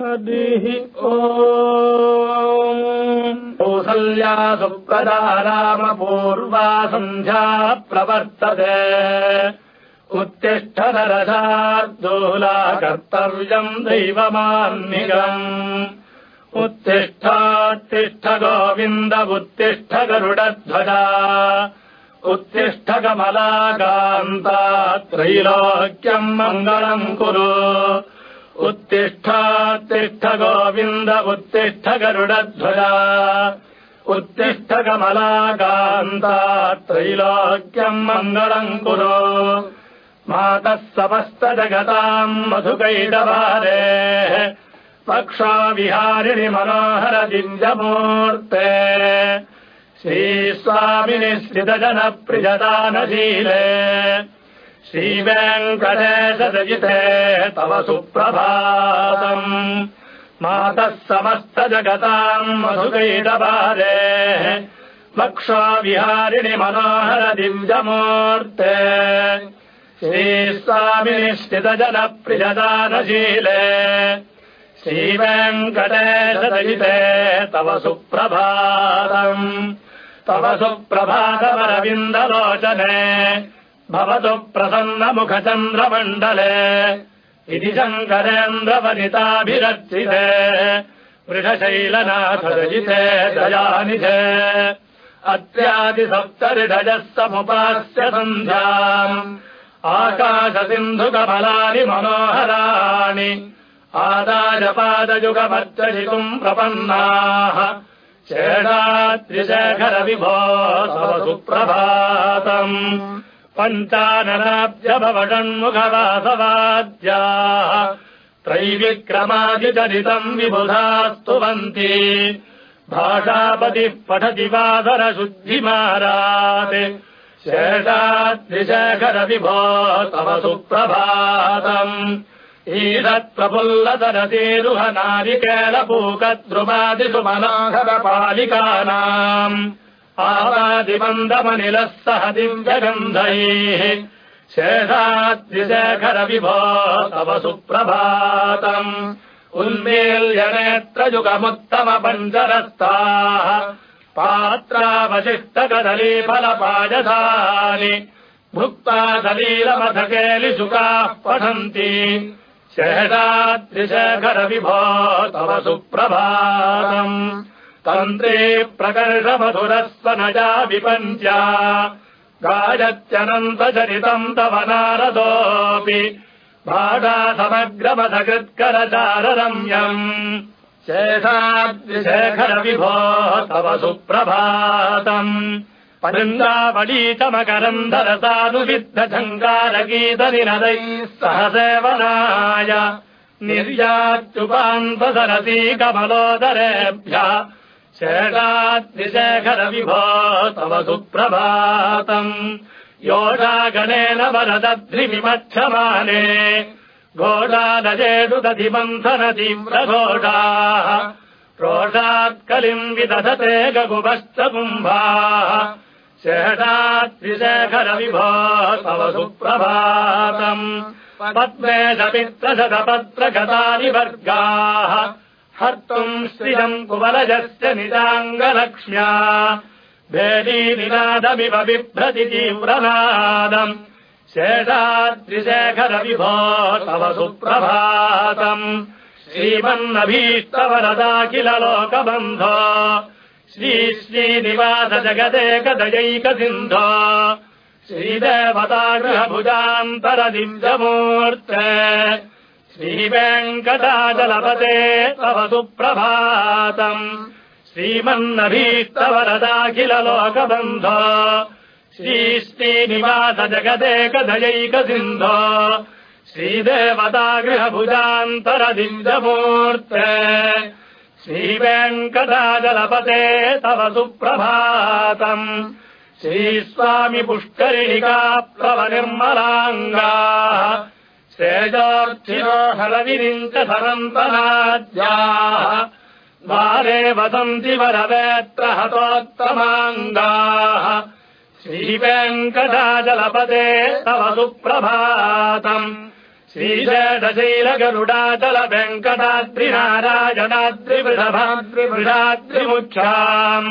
हरिः ओसल्या सुप्रदा रामपूर्वा सन्ध्या प्रवर्तते। उत्तिष्ठदरशार्दूला कर्तव्यम् दैवमान्निकम्। उत्तिष्ठात्तिष्ठ गोविन्द उत्तिष्ठ गरुडध्वजा उत्तिष्ठ कमलाकान्ता त्रैलोक्यम् मङ्गलम् कुरु उत्तिष्ठात्तिष्ठ गोविन्द उत्तिष्ठ गरुडध्वजा। उत्तिष्ठ कमलाकान्ता त्रैलोक्यम् मङ्गलम् कुरु। मातः समस्तजगताम् मधुकैटवारेः। पक्षाविहारिणि दिव्यमूर्ते। श्रीस्वामिनि श्रितजनप्रियदानशीले श्रीवेङ्कटेशरजिते तव सुप्रभातम्। मातः समस्तजगताम् मधुकैटवारेः पक्षाविहारिणि मनोहर दिव्यमूर्ते। श्रीस्वामिनि स्थितजनप्रियदानशीले श्रीवेङ्कटेशदयिते तव सुप्रभातम्। तव सुप्रभातमरविन्दलोचने भवतु प्रसन्नमुखचन्द्रमण्डले इति शङ्करेन्द्रवनिताभिरर्चिते वृषशैलनाथरजिते दयानिधे। अत्यादिसप्तरिधजः समुपास्य सन्ध्याम् आकाशसिन्धुकमलानि मनोहराणि आदायपादयुगमर्चयितुम् प्रपन्नाः। शेषात्रिशेखरविभो तव सुप्रभातम् पञ्चाननाब्जभवषण्मुखवासवाद्याः त्रैविक्रमादिचरितम् विबुधास्तुवन्ति भाषापतिः पठति वासरशुद्धिमारात्। शेषाद्रिशेखरविभो तव सुप्रभातम्। ईदत्प्रफुल्लतरतीरुह नारिकेलपूकद्रुमादिषु मनोहरपालिकानाम् आवादिमन्दमनिलः सह दिव्यगन्धैः। शेषाद्रिशेखरविभो तव सुप्रभातम्। उन्मील्यनेत्रयुगमुत्तमपञ्चरस्ताः पात्रावशिष्टकदलीफलपायसानि भुक्ता सलीलमथकेलिशुकाः पठन्ति। शेषाद्रिशेखरविभो तव सुप्रभातम् तन्त्रे प्रकर्षमधुरस्वनजा विपञ्चा गायत्यनन्तचरितम् तव नारदोऽपि। भागा समग्रमथकृत्करचाररम्यम् शेषाद्रिशेखरविभो तव सुप्रभातम्। पृन्दावलीतमकरन्धरसानुविद्धङ्गारगीतनिनदैः सह सेवनाय निर्याच्युपान्तसरसी कमलोदरेभ्यः शेषाद्रिशेखरविभो तव सुप्रभातम् योषागणेन वरदध्रिविमक्षमाने घोषादजेदुदधिमन्थनतीव्रघोषाः रोषात्कलिम् विदधते गगुभश्च कुम्भाः शेषाद्रिशेखरविभो तव सुप्रभातम् पद्मे शपित्रशतपत्रगतानि वर्गाः हर्तुम् श्रियम् कुवलजस्य निजाङ्गलक्ष्म्या। भेदीनिनादमिव बिभ्रति तीव्रनादम्। शेषाद्रिशेखरविभो तव सुप्रभातम्। श्रीमन्नभीष्टवरदाखिल लोकबन्धो श्री श्रीनिवास जगदेकदयैकसिन्धो श्रीदेवतागृहभुजान्तरदिव्यमूर्ते श्रीवेङ्कटाचलपते तव सुप्रभातम्। श्रीमन्नभीष्टवरदाखिल लोकबन्धो श्री श्रीनिवास जगदेकदयैकसिन्धो श्रीदेवतागृहभुजान्तरदिव्यमूर्ते। श्रीवेङ्कटाचलपते तव सुप्रभातम्। श्रीस्वामि पुष्करिणिका प्लवनिर्मलाङ्गाः श्रेजोर्थिनो हरविरिञ्च सरन्तनाद्याः द्वारे वसन्ति वरवेत्र हतोत्तमाङ्गाः श्रीवेङ्कटाचलपते तव सुप्रभातम्। श्रीशैलगरुडाचल वेङ्कटाद्रिनारायणाद्रिवृषभाद्रिवृषाद्रिमुख्याम्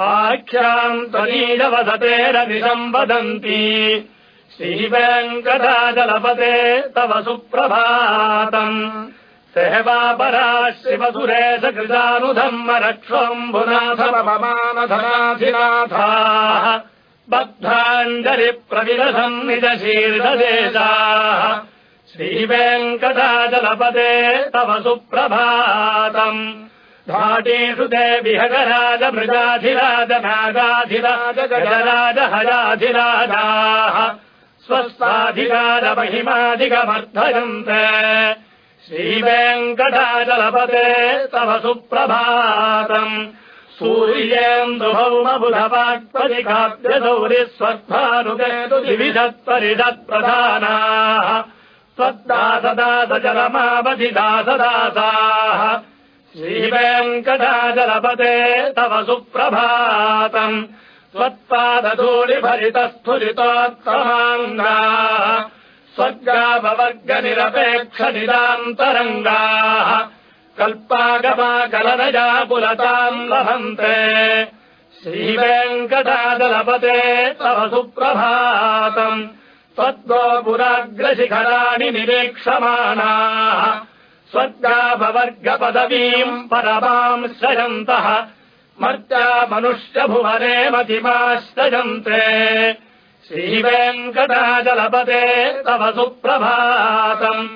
आख्याम् त्वनीलवसतेरनिशम् वदन्ति श्रीवेङ्कटाचलपते तव सुप्रभातम्। सेवापरा शिवसुरेश कृतानुधम्म रक्षोऽम्बुनाथममानधनाधिनाथाः बद्धाञ्जलिप्रविलसम् निजशीर्षदेशाः। श्रीवेङ्कटाचलपदे तव सुप्रभातम्। घाटेषु ते विहगराज मृगाधिराज नागाधिराज गजराज हराधिराजाः स्वस्थाधिकारमहिमाधिकमर्थयन्ते श्रीवेङ्कटाचलपदे तव सुप्रभातम्। सूर्येन्दुभौमबुधवाक्पदिकाव्यसौरिस्वत्भानुकेतुविधत्परिषत्प्रधानाः स्वदासदासजलमावधिदासदासाः श्रीवेङ्कटाचलपते तव सुप्रभातम् त्वत्पादधूलिभरितस्फुरितोत्तमाङ्गाः स्वर्गापवर्गनिरपेक्षनिदान्तरङ्गाः कल्पागमाकलनजा पुलताम् लभन्ते। श्रीवेङ्कटाचलपते तव सुप्रभातम्। त्वद्गोपुराग्रशिखराणि निरीक्षमाणाः। स्वर्गापवर्गपदवीम् परमाम् श्रयन्तः मर्त्या मनुष्यभुवने मतिमाश्रयन्ते। श्रीवेङ्कटाचलपते तव सुप्रभातम्।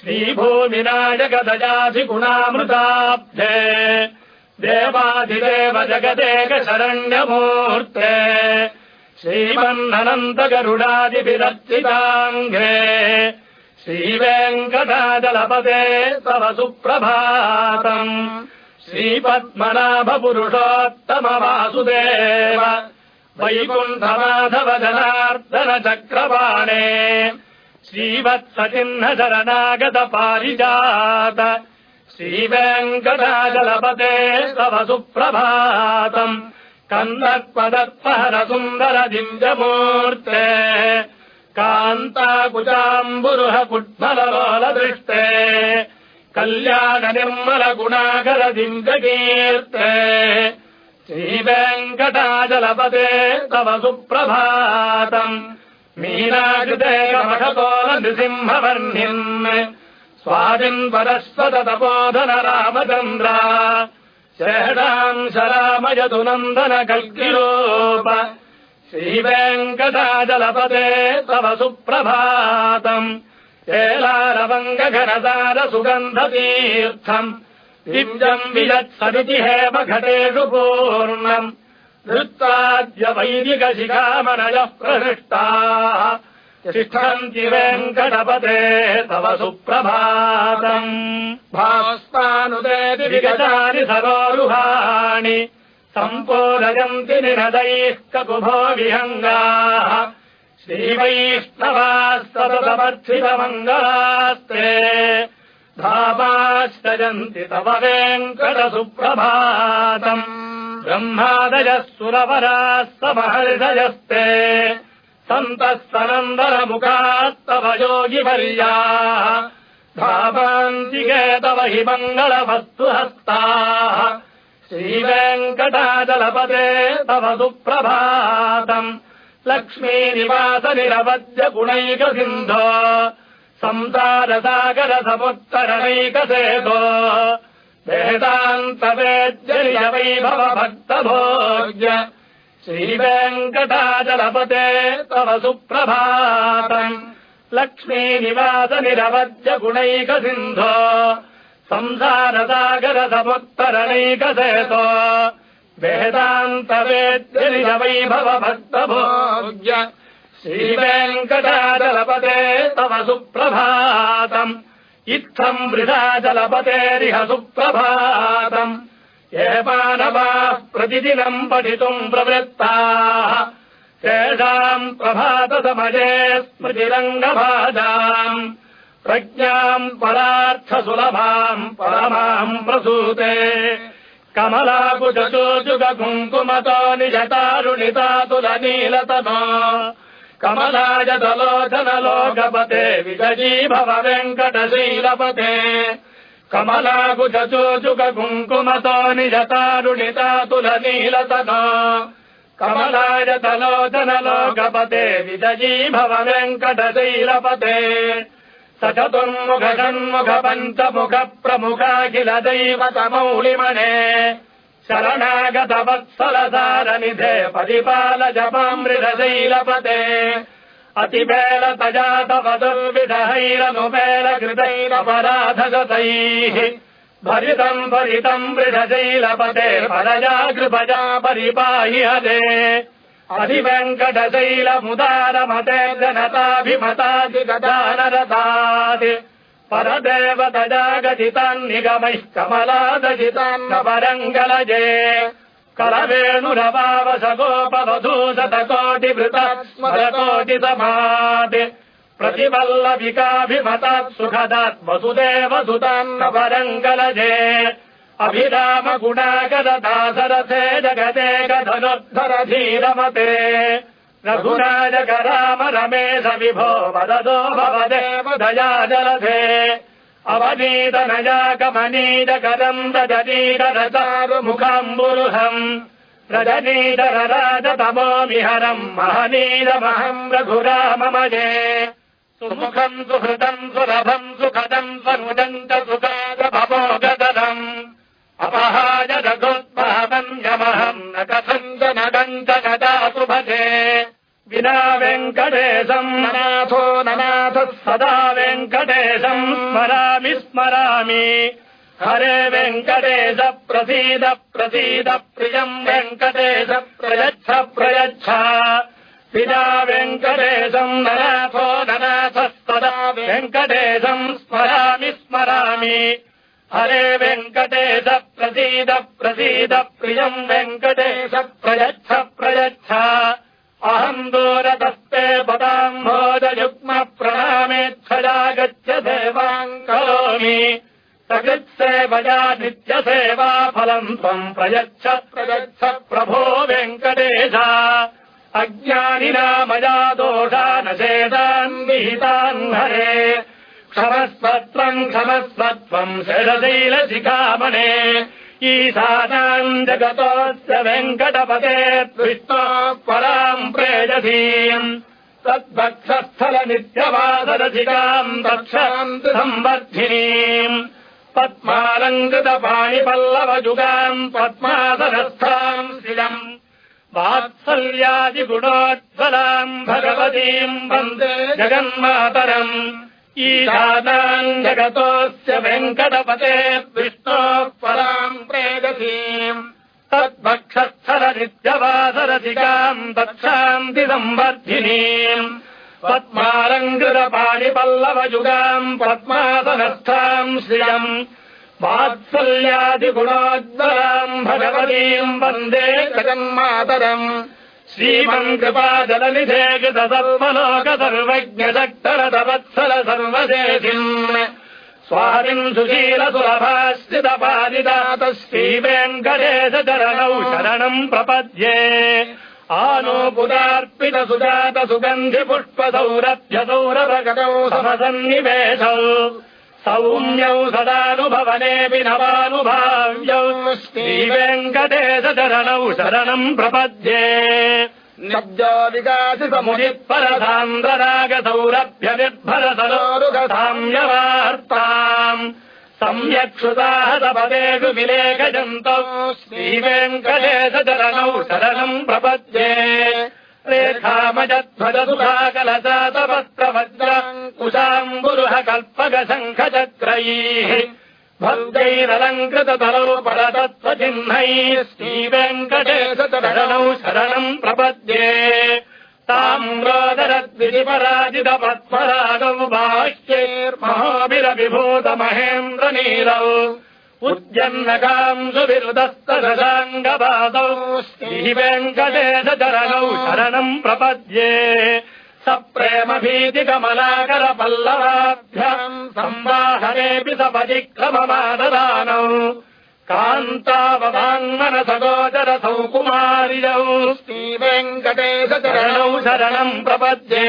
श्रीभूमिनायकदयाधिगुणामृताब्धे। देवाधिदेव जगदेक शरण्यमूर्ते श्रीमन्ननन्तगरुडादिभिरर्चिताङ्घ्रे। श्रीवेङ्कटाचलपते तव सुप्रभातम् श्रीपद्मनाभपुरुषोत्तमवासुदेव। वैकुण्ठमाधव जनार्दन चक्रवाणे श्रीवत्सचिह्न शरणागत पारिजात श्रीवेङ्कटाचलपते तव सुप्रभातम्। सुन्दर दिव्यमूर्ते कान्ताकुचाम्बुरुह कुट्मललोलदृष्टे कल्याण निर्मल तव सुप्रभातम्। मीनाकृते मठकोल नृसिंहवर्णिन् स्वादिन् परस्वत तपोधन रामचन्द्र शेषाम् शरामयतु नन्दन कल्किलोप श्रीवेङ्कटाचलपते तव सुप्रभातम् एलारवङ्गघनदार सुगन्धतीर्थम् दिव्यम् वियत्सदिति हेम घटेषु पूर्णम् धृत्वाद्य वैदिकशिखामनयः प्रहृष्टाः। तिष्ठन्ति वेङ्कटपते तव सुप्रभातम्। भास्तानुदेति विगतानि सरोरुहाणि। सम्पोदयन्ति निनदैः ककुभो विहङ्गाः सततमर्थितमङ्गलास्ते धामाश्रयन्ति तव वेङ्कटसुप्रभातम् ब्रह्मादयः सुरवराः समहर्षयस्ते सन्तः सनन्दनमुखास्तव योगिवर्याः धामान्तिके तव हि मङ्गलवस्तु हस्ताः श्रीवेङ्कटाचलपते तव सुप्रभातम् लक्ष्मीनिवास निरवद्य गुणैक सिन्धो संसारसागर समुत्तरणैकसेतो वेदान्तवेद्य वैभव भक्तभोग्य श्रीवेङ्कटाचलपते तव सुप्रभातम्। लक्ष्मीनिवास निरवद्य गुणैक सिन्धो संसारसागर समुत्तरणैकसेतो वेदान्तवेद्य वैभव भक्तभोग्य श्रीवेङ्कटाचलपते तव सुप्रभातम् इत्थम् वृषाचलपतेरिह सुप्रभातम् ये मानवाः प्रतिदिनम् पठितुम् प्रवृत्ताः तेषाम् प्रभातसमये स्मृतिरङ्गभाजाम् प्रज्ञाम् परार्थसुलभाम् परमाम् प्रसूते कमलाकुचोजुग कुङ्कुमतो निजतारुणितातुलनीलतनो कमलाय दलोचनलोकपते विजयी भव वेङ्कटशीलपते कमलाकुचोचुक कुङ्कुमतो निजतारुणिता तुलनीलतनो कमलाय तलोचनलोकपते विजयी भव वेङ्कटशीलपते स चतुर्मुख षण्मुख पञ्चमुख प्रमुखाखिल दैवतमौलिमने शरणागतवत्सलसारनिधे परिपाल जपामृतशैलपते अतिबेलतजातपदुर्विधहैरनुबेल कृतैरपराधगतैः भरितम् भरितम् मृढशैलपते परजा कृपजा परिपाहि हरे अधिवेङ्कटशैलमुदारमते जनताभिमतादिगदानरतात् परदेवतजागजितान् निगमैः कमलादजितान्न परङ्गलजे करवेणुरवावस गोपवधूशतकोटिभृता स्मरकोटिसमात् प्रतिवल्लभिकाभिमतात् सुखदात् वसुदेव सुतान्न अभिराम जगते गधनुद्धर धीरमते रघुराजक राम रमेश विभो वददो भवदेव दया जलधे अवनीत नजाकमनीतकरम् रजनीतरचारुमुखाम्बुरुहम् रजनीधर राजतमोमिहरम् महनीरमहम् रघुराममजे सुमुखम् सुहृतम् सुरभम् सुखदम् स्वनुजम् च सुखादभवोगदम् अपहाय रघोत्महमम् यमहम् न कथम् नदातु भजे विना वेङ्कटेशम् ननाथो ननाथः सदा वेङ्कटेशम् स्मरामि स्मरामि। हरे वेङ्कटेश प्रसीद प्रसीद प्रियम् वेङ्कटेश प्रयच्छ प्रयच्छ। पिता वेङ्कटेशम् ननाथो ननाथः सदा वेङ्कटेशम् स्मरामि स्मरामि हरे वेङ्कटेश प्रसीद प्रसीद प्रियम् वेङ्कटेश प्रयच्छ प्रयच्छ। अहम् दूरतस्ते पदाम् भोजयुग्म प्रणामेच्छया गच्छ सेवाम् करोमि। सकृत्सेवया नित्यसेवा फलम् त्वम् प्रयच्छ प्रयच्छ प्रभो वेङ्कटेश। अज्ञानिना मया दोषानशेतान् विहितान् हरे क्षमस्वत्वम् क्षमस्वत्वम् शरशैलशिखामणे ईशानाम् जगतोऽस्य वेङ्कटपते विष्णो पराम् प्रेयसीम्। तद्भक्षस्थल नित्यवादरसिकाम् दक्षाम् संवर्धिनीम्। पद्मालङ्कृतपाणिपल्लवजुगाम् पद्मासनस्थाम् शिलम्। वात्सल्यादिगुणोज्ज्वलाम् भगवतीम् वन्दे जगन्मातरम् जगतोऽस्य वेङ्कटपते विष्णोः पराम् प्रेयसीम् तद्भक्षस्थल नित्यवासरसिकाम् दक्षान्ति संवर्धिनीम् पद्मालङ्कृतपाणिपल्लवयुगाम् पद्मासनस्थाम् श्रियम्। वात्सल्यादिगुणोज्ज्वलाम् भगवतीम् वन्दे जगन्मातरम् कृपाजलनिधे कृत सर्वलोक सर्वज्ञशक्तरतवत्सल सर्वशेषिम् स्वामिम् सुशील सुलभाश्रितपादिदात श्रीवेङ्कटेश चरणौ शरणम् प्रपद्ये। आनोपुदार्पित सुजात सुगन्धि पुष्प सौरभ्य सौरभगतौ समसन्निवेशौ सौम्यौ सदानुभवनेऽपि नवानुभाव्यौ श्रीवेङ्कटेश चरणौ शरणम् प्रपद्ये नब्जो विकासि समुदि परसान्द्रराग सौरभ्य निर्भर सरोरुगसाम्यवार्ताम् सम्यक्षुताः सपदेषु विलेखयन्तौ श्रीवेङ्कटेश चरणौ शरणम् प्रपद्ये रेखामजध्वजसुधाकलशातपत्रवज्राङ्कुशाम्बुरुह कल्पक शङ्खचक्रैः भद्रैरलङ्कृततरौ परतत्त्वचिह्नैः श्रीवेङ्कटेश चरणौ शरणम् प्रपद्ये ताम्रोदरद्विपराजित पद्मरागौ बाह्यैर्महोभिरविभूत महेन्द्र नीलौ उद्यन्नकाम् सुविरुदस्तदशाङ्गपादौ श्रीवेङ्कटेश चरणौ शरणम् प्रपद्ये। स प्रेम भीतिकमलाकर पल्लवाभ्याम् सम्वाहनेऽपि स परिक्रममाददानौ कान्ताववाङ्मनसगोचरसौ कुमारिजौ श्रीवेङ्कटेशचरणौ शरणम् प्रपद्ये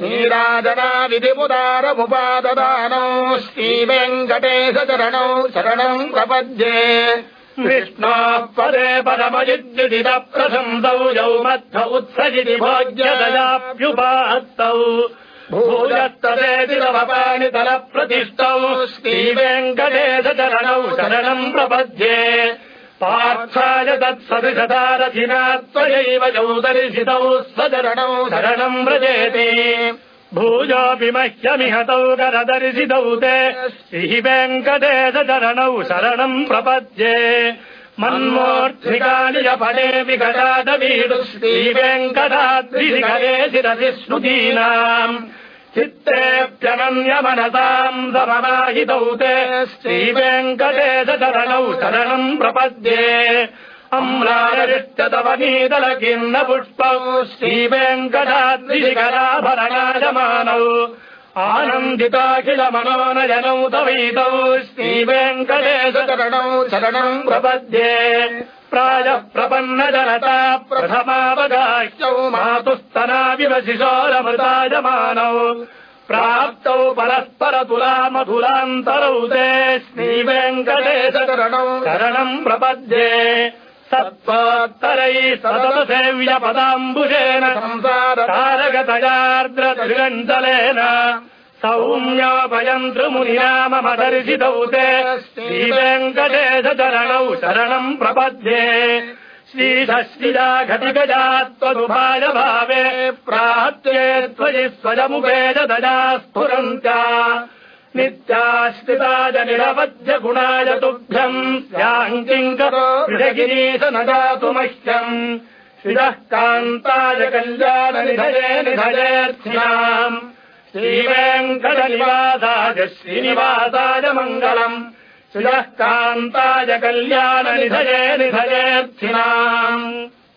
नीराजना विधिमुदारमुपाददानौ श्रीवेङ्कटेशचरणौ शरणम् प्रपद्ये विष्णोः पदे परमजिद्विदित प्रशंसौ यौ मध्व उत्सजिति भोज्यदयाप्युपाहत्तौ भूयस्तदेतिरवपाणितलप्रतिष्ठौ श्रीवेङ्कटेशचरणौ शरणम् प्रपद्ये पार्थाय तत्सदृशतारथिना त्वयैव यौ दर्शितौ स्वचरणौ शरणम् व्रजेति। भूयोऽपि मह्यमिहतौ करदर्शितौ ते। श्रीवेङ्कटेशचरणौ शरणम् प्रपद्ये। मन्मूर्ध्निकानि पडे विकटादवीडु श्रीवेङ्कटाद्रिशिखरे शिरसि स्मृतीनाम् चित्तेऽप्यनन्यमनसाम् सममाहितौ ते। श्रीवेङ्कटेशचरणौ शरणम् प्रपद्ये। किन्न पुष्पौ श्रीवेङ्कटाद्रिशिखराभरणायमानौ आनन्दिताखिल मनोनयनौ तवैतौ श्रीवेङ्कटेशचरणौ शरणम् प्रपद्ये प्रायः प्रपन्न जनता प्रथमावगाह्यौ मातुस्तनाविव शिशोरमृतायमानौ प्राप्तौ परस्पर तुला मधुरान्तरौ ते श्रीवेङ्कटेशचरणौ शरणम् प्रपद्ये सत्त्वोत्तरैः सततसेव्य पदाम्बुजेन संसारतारगतयार्द्रतिगञ्जलेन सौम्योपयन्तृमुनिनामदर्शितौ ते श्रीवेङ्कटेशचरणौ शरणम् प्रपद्ये श्रीषश्रिया घटिगजा त्वदुभाय भावे प्रात्ये त्वयि स्वयमुपेजदया स्फुरन्त्या नित्याश्रिताय निरवध्य गुणाय तुभ्यम्। स्याङ्किङ्करो विषगिरीश न जातु मह्यम् श्रियः कान्ताय कल्याणनिधये निधयेऽर्थिनाम् श्रीवेङ्कटनिवासाय श्रीनिवासाय मङ्गलम्। श्रियः कान्ताय कल्याणनिधये निधयेऽर्थिनाम्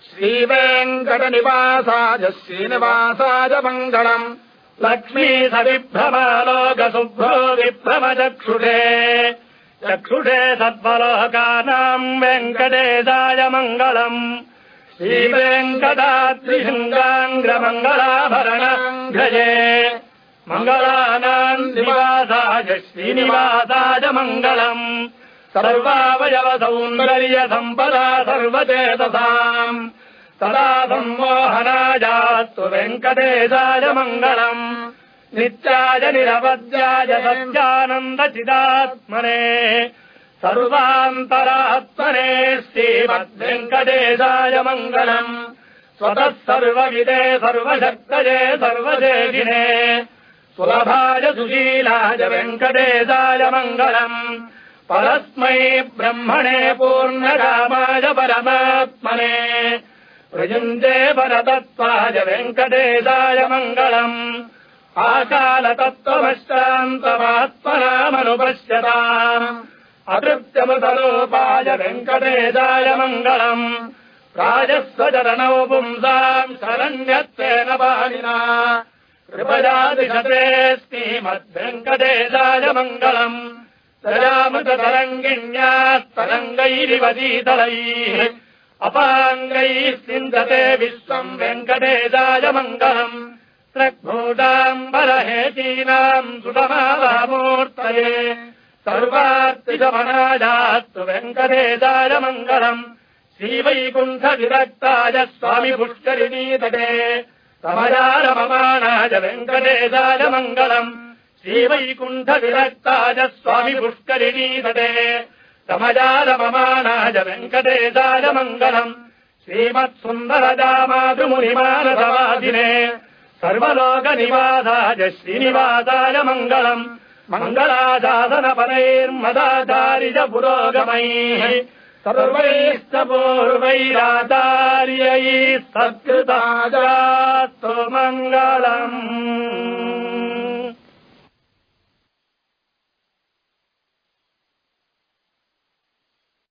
श्रीवेङ्कटनिवासाय श्रीनिवासाय मङ्गलम् लक्ष्मी स विभ्रमालोकशुभ्रो विभ्रमचक्षुषे चक्षुषे सद्वलोकानाम् वेङ्कटेशाय मङ्गलम् श्रीवेङ्कटाद्रिशृङ्गाङ्ग्रमङ्गलाभरणाङ्घ्रजे मङ्गलानाम् निवासाय श्रीनिवासाय मङ्गलम् सर्वावयव सौन्दर्य सम्पदा सर्वचेतसाम्। सदा सम्मोहनायास्तु वेङ्कटेशाय मङ्गलम् नित्याय निरवद्याय सत्यानन्दचिदात्मने सर्वान्तरात्मने श्रीमद्वेङ्कटेशाय मङ्गलम् स्वतः सर्वविदे सर्वशक्तये सर्वदेशिने सुलभाय सुशीलाय वेङ्कटेशाय मङ्गलम्। परस्मै ब्रह्मणे पूर्णकामाय परमात्मने। प्रयुञ्जे परतत्त्वाय वेङ्कटेशाय मङ्गलम् आकालतत्त्वमश्चान्तमात्मनामनुपश्यताम् अतृप्त्यमृतलोपाय वेङ्कटेशाय मङ्गलम्। राजस्वचरणौ पुंसाम् शरण्यत्वेन पाणिना कृपया दिशते श्रीमद्वेङ्कटेशाय मङ्गलम्। तरामृततरङ्गिण्यास्तरङ्गैरिव शीतलैः अपाङ्गैः सिन्धते विश्वम् वेङ्कटेशाय मङ्गलम् त्रग्भूताम्बरहेतीनाम् सुतमावामूर्तये। सर्वार्तिशमनायास्तु वेङ्कटेशाय मङ्गलम् श्रीवैकुण्ठविरक्ताय स्वामि पुष्करिणीतटे समयारममाणाय वेङ्कटेशाय मङ्गलम् श्रीवैकुण्ठविरक्ताय स्वामि पुष्करिणीतटे समयारममाणाय वेङ्कटेशाय मङ्गलम् श्रीमत्सुन्दरजामातृमुनिमानसवादिने सर्वलोकनिवासाय श्रीनिवासाय मङ्गलम्। मङ्गलाशासनपदैर्मदाचार्य पुरोगमैः सर्वैश्च पूर्वैराचार्यैः सत्कृताजास्तु मङ्गलम्